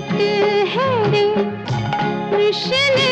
है रे। कृष्ण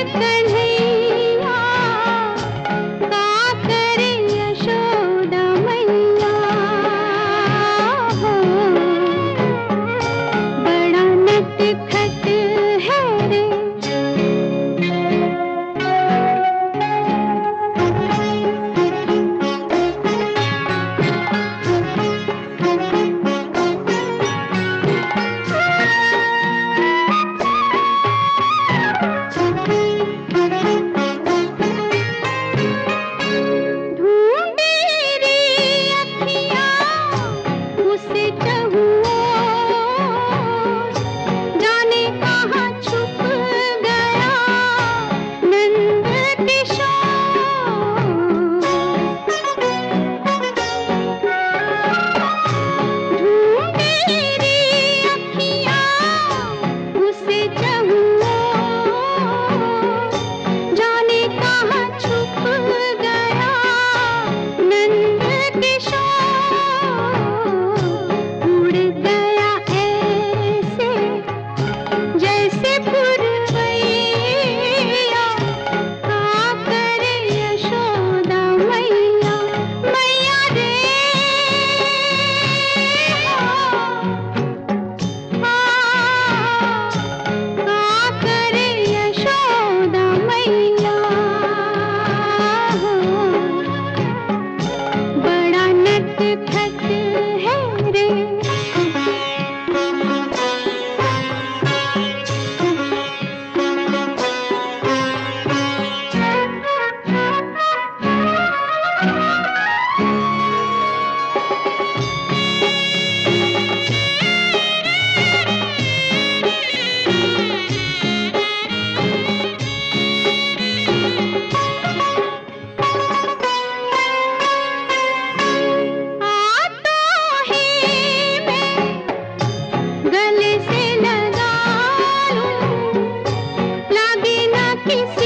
किसी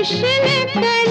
कृष्ण कर